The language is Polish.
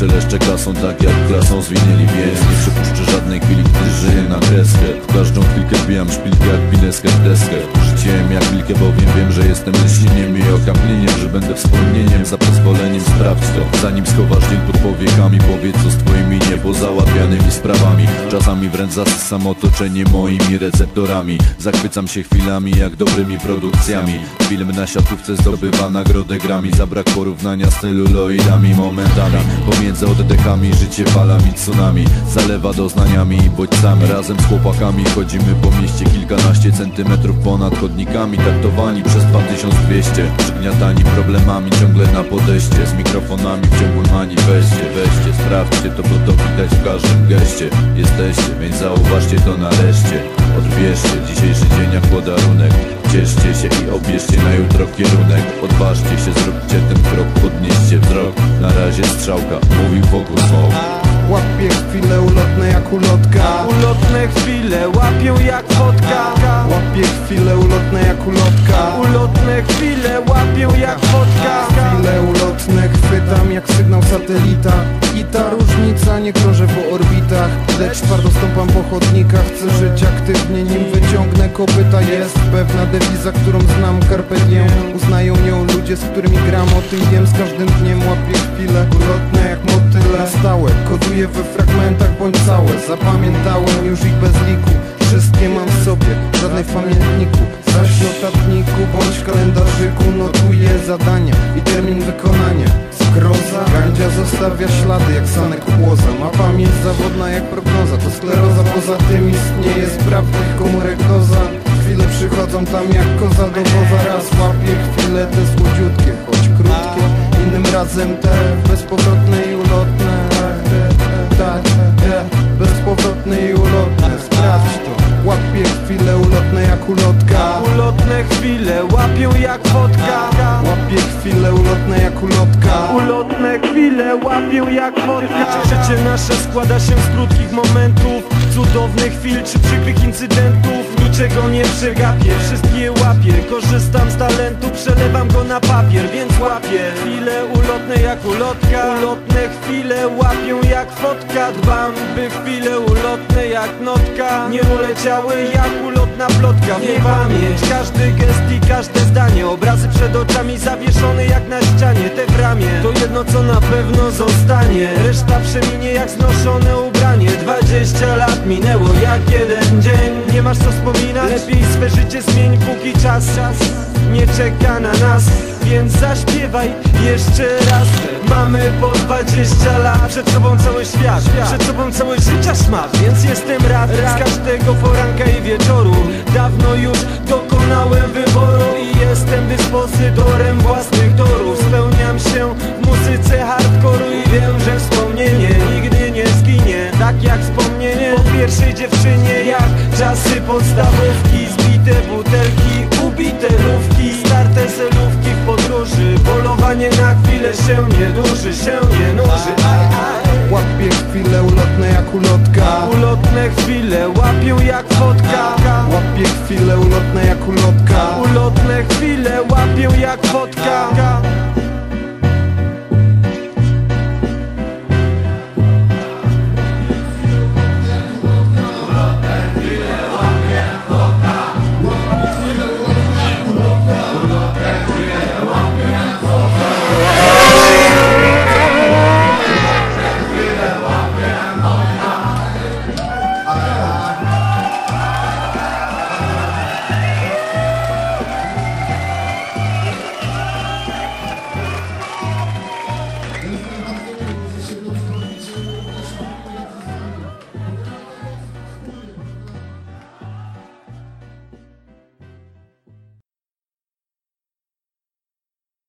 szeleszczę kasą tak jak klasą zwinęli więc Nie przepuszczę żadnej chwili, żyję na kreskę W każdą chwilkę wbijam szpilkę jak pineskę w deskę. Życiem jak wilkę, bowiem wiem, że jestem lśnieniem I okamnieniem, że będę wspomnieniem Za pozwoleniem sprawdź to. Zanim schowasz dzień pod powiekami Powiedz co z twoimi niepozałatwianymi sprawami. Czasami wręcz zasysam otoczenie moimi receptorami. Zachwycam się chwilami jak dobrymi produkcjami. Film na siatówce zdobywa nagrodę grami Za brak porównania z celuloidami momentami. Pomiędzy oddechami życie falami tsunami. Zalewa doznaniami i bodźcami Razem z chłopakami. Chodzimy po mieście Kilkanaście centymetrów ponad chodnikami Taktowani przez 2200 Przygniatani problemami ciągle na podejście. Z mikrofonami w ciągłym manifestie Weźcie, sprawdźcie to, bo to widać w każdym geście. Jesteście, więc zauważcie to nareszcie. Odbierzcie dzisiejszy dzień jak podarunek. Cieszcie się i obierzcie na jutro kierunek. Odważcie się, zróbcie ten krok, podnieście wzrok. Na razie strzałka, mówił wokół smok Łapię chwile ulotne jak ulotka. Ulotne chwile łapią jak fotka. Łapię chwile ulotne jak ulotka. Ulotne chwile łapią jak fotka. Chwile ulotne chwytam jak sygnał satelita. I ta różnica nie krążę po orbitach Lecz twardo stąpam po chodnikach. Chcę żyć aktywnie nim wyciągnę kopyta. Jest pewna dewiza, którą znam Carpe diem Uznają nią ludzie, z którymi gram. O tym wiem, z każdym dniem łapię chwile ulotne jak motyle Stałe, koduję we fragmentach bądź całe. Zapamiętałem już ich bez liku. Wszystkie mam w sobie, żadnej w pamiętniku. Zaś w notatniku bądź w kalendarzyku Notuję zadania i termin wykonania. Zgroza, gandzia zostawia ślady jak sanek płoza Ma pamięć zawodna jak prognoza To skleroza, poza tym istnieje sprawnych komórek doza Chwile przychodzą tam jak koza do woza. Raz łapię chwile te słodziutkie, choć krótkie. Innym razem te bezpowrotne i jak ulotka. Ulotne chwile łapią jak chwile ulotne chwile łapią jak fotka. Życie nasze składa się z krótkich momentów Cudownych chwil czy przykrych incydentów. Niczego nie przegapię, wszystkie łapię. Korzystam z talentu, przelewam go na papier Więc łapię. Chwile ulotne jak ulotka. Ulotne chwile łapią jak fotka. Dbam, by chwile ulotne jak notka. Nie uleciały jak ulotna plotka. W pamięć. Każdy gest i każde zdanie. Obrazy przed oczami zawieszone jak na ścianie Te w ramię. To jedno co na pewno zostanie. Reszta przeminie jak znoszone ubranie. 20 lat minęło jak jeden dzień. Nie masz co wspominać? Lepiej swe życie zmień póki czas nie czeka na nas. Więc zaśpiewaj jeszcze raz. Mamy po 20 lat. Przed sobą cały świat. Przed sobą całe życia szmat. Więc jestem rad z każdego poranka i wieczoru. Dawno już dokonałem wyboru I jestem dyspozytorem własnych pierwszej dziewczynie Jak czasy podstawówki Zbite butelki, ubite lówki Starte selówki w podróży Polowanie na chwilę się nie duży Się nie nuży. Aj, aj. Łapię chwile ulotne jak ulotka. Ulotne chwile łapią jak fotka. Łapię chwile ulotne jak ulotka. Ulotne chwile łapią jak fotka